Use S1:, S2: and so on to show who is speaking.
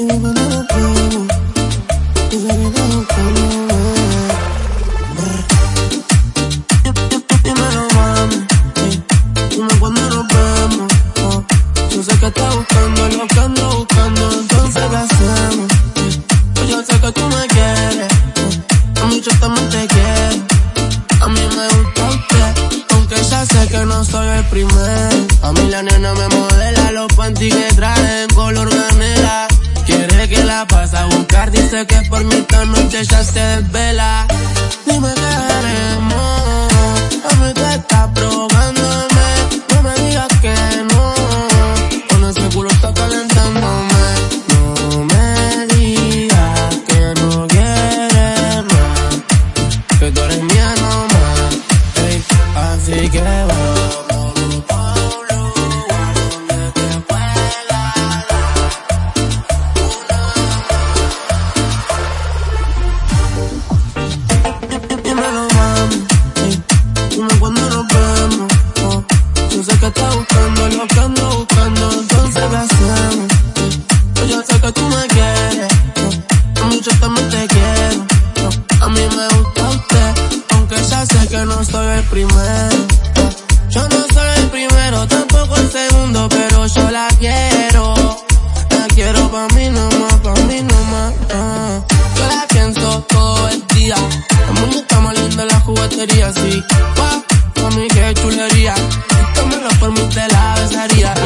S1: Y me lo vamos. Yo sé que está buscando algo que buscando. Entonces, ¿qué hacemos? Yo sé que tú me quieres. A muchos también te quieres. A mí me gusta usted. Aunque ya sé que no soy el primer. A mí la nena me modela los pantines. Trae en color de la pase a buscar, dice que por mi esta noche ya se desvela. Dime lo que ando buscando. Entonces, ¿qué hacemos? Pues yo sé que tú me quieres. oh. Mucho también te quiero. A mí me gusta usted. Aunque ya sé que no soy el primero. Yo no soy el primero, tampoco el segundo. Pero yo la quiero. La quiero pa' mí nomás, pa' mí nomás. ah. Yo la pienso todo el día. La muñeca más linda la juguetería, sí. te la besaría.